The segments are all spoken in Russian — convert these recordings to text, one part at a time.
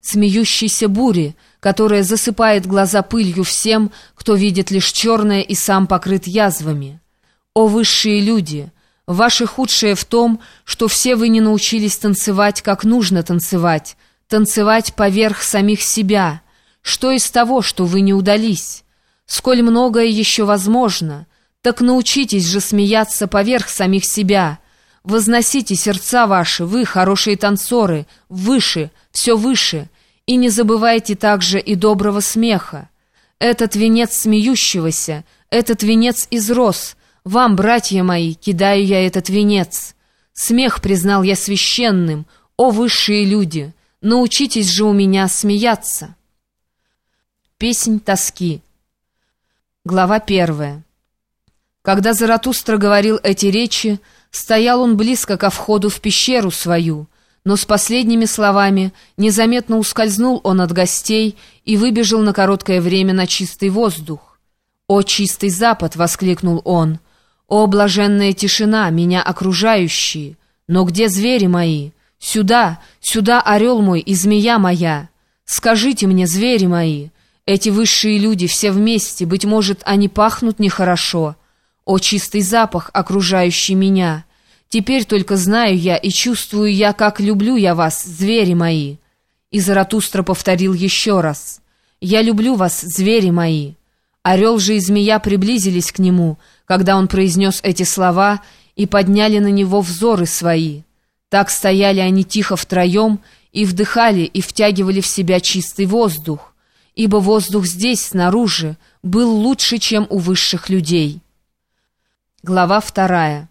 смеющейся бури, которая засыпает глаза пылью всем, кто видит лишь черное и сам покрыт язвами. О высшие люди! Ваше худшее в том, что все вы не научились танцевать, как нужно танцевать, танцевать поверх самих себя. Что из того, что вы не удались? Сколь многое еще возможно, так научитесь же смеяться поверх самих себя. Возносите сердца ваши, вы, хорошие танцоры, выше, все выше, и не забывайте также и доброго смеха. Этот венец смеющегося, этот венец из роз — вам, братья мои, кидаю я этот венец. Смех признал я священным. О, высшие люди, научитесь же у меня смеяться. Песнь тоски. Глава первая. Когда Заратустра говорил эти речи, стоял он близко ко входу в пещеру свою, но с последними словами незаметно ускользнул он от гостей и выбежал на короткое время на чистый воздух. «О, чистый запад!» — воскликнул он — о, блаженная тишина, меня окружающие! Но где звери мои? Сюда, сюда, орел мой и змея моя! Скажите мне, звери мои, эти высшие люди все вместе, быть может, они пахнут нехорошо. О, чистый запах, окружающий меня! Теперь только знаю я и чувствую я, как люблю я вас, звери мои!» И Заратустра повторил еще раз. «Я люблю вас, звери мои!» Орел же и змея приблизились к нему — когда он произнес эти слова, и подняли на него взоры свои. Так стояли они тихо втроем и вдыхали и втягивали в себя чистый воздух, ибо воздух здесь, снаружи, был лучше, чем у высших людей. Глава вторая.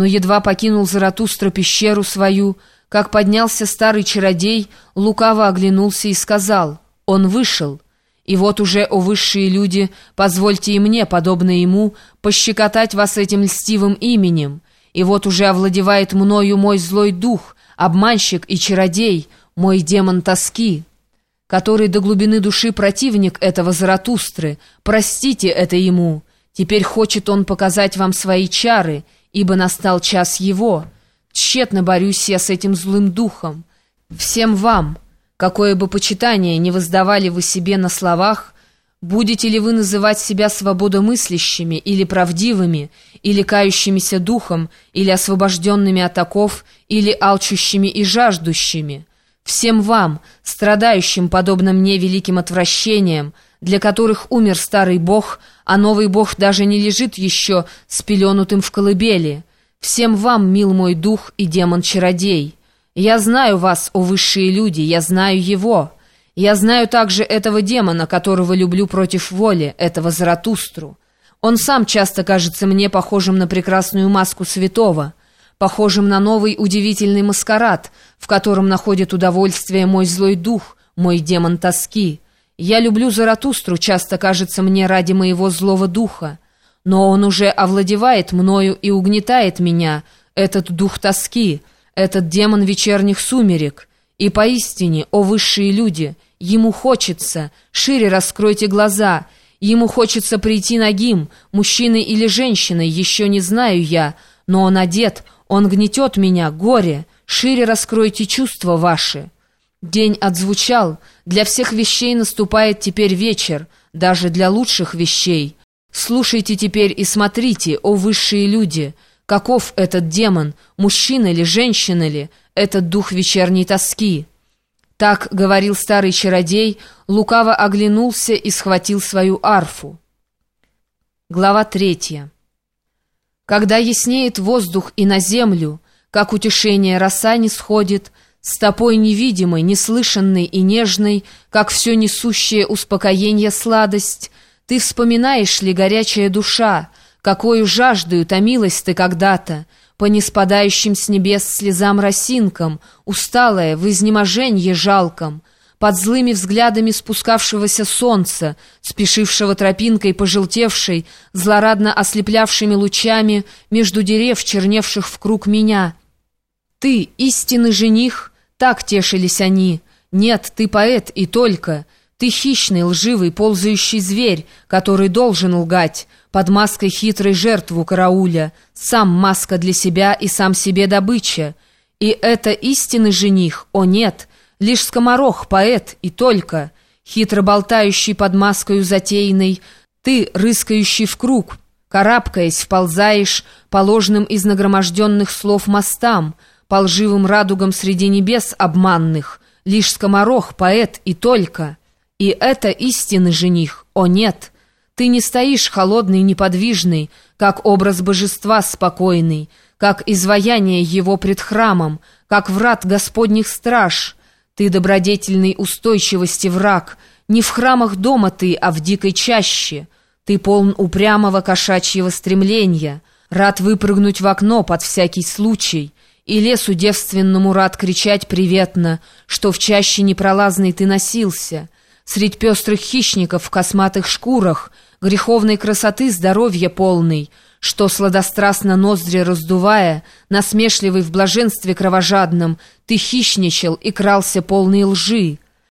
Но едва покинул Заратустра пещеру свою, как поднялся старый чародей, лукаво оглянулся и сказал, «Он вышел». И вот уже, о высшие люди, позвольте и мне, подобно ему, пощекотать вас этим льстивым именем. И вот уже овладевает мною мой злой дух, обманщик и чародей, мой демон тоски, который до глубины души противник этого Заратустры. Простите это ему. Теперь хочет он показать вам свои чары, ибо настал час его. Тщетно борюсь я с этим злым духом. Всем вам». Какое бы почитание не воздавали вы себе на словах, будете ли вы называть себя свободомыслящими или правдивыми, или кающимися духом, или освобожденными от оков, или алчущими и жаждущими, всем вам, страдающим, подобно мне, великим отвращением, для которых умер старый бог, а новый бог даже не лежит еще спеленутым в колыбели, всем вам, мил мой дух и демон-чародей». Я знаю вас, о высшие люди, я знаю его. Я знаю также этого демона, которого люблю против воли, этого Заратустру. Он сам часто кажется мне похожим на прекрасную маску святого, похожим на новый удивительный маскарад, в котором находит удовольствие мой злой дух, мой демон тоски. Я люблю Заратустру, часто кажется мне ради моего злого духа, но он уже овладевает мною и угнетает меня, этот дух тоски, этот демон вечерних сумерек. И поистине, о высшие люди, ему хочется, шире раскройте глаза, ему хочется прийти нагим, мужчиной или женщиной, еще не знаю я, но он одет, он гнетет меня, горе, шире раскройте чувства ваши. День отзвучал, для всех вещей наступает теперь вечер, даже для лучших вещей. Слушайте теперь и смотрите, о высшие люди, — Каков этот демон, мужчина ли, женщина ли, этот дух вечерней тоски? Так говорил старый чародей, лукаво оглянулся и схватил свою арфу. Глава третья. Когда яснеет воздух и на землю, как утешение роса не сходит, с тобой невидимой, неслышанной и нежной, как все несущее успокоение сладость, ты вспоминаешь ли горячая душа, Какою жаждою томилась ты когда-то, По неспадающим с небес слезам росинкам, Усталая, в изнеможенье жалком, Под злыми взглядами спускавшегося солнца, Спешившего тропинкой пожелтевшей, Злорадно ослеплявшими лучами Между дерев, черневших в круг меня. Ты, истинный жених, так тешились они. Нет, ты поэт и только — ты хищный, лживый, ползающий зверь, который должен лгать, под маской хитрой жертву карауля, сам маска для себя и сам себе добыча. И это истинный жених, о нет, Лишь скоморох, поэт и только, хитро болтающий под маскою затейной, ты, рыскающий в круг, карабкаясь, вползаешь по ложным из нагроможденных слов мостам, по лживым радугам среди небес обманных, лишь скоморох, поэт и только. И это истинный жених, о нет! Ты не стоишь холодный, неподвижный, как образ божества спокойный, как изваяние его пред храмом, как врат Господних страж. Ты добродетельной устойчивости враг, не в храмах дома ты, а в дикой чаще. Ты полн упрямого кошачьего стремления, рад выпрыгнуть в окно под всякий случай, и лесу девственному рад кричать приветно, что в чаще непролазной ты носился — Средь пестрых хищников в косматых шкурах, греховной красоты здоровья полный, что, сладострастно ноздри раздувая, насмешливый в блаженстве кровожадном, ты хищничал и крался полной лжи,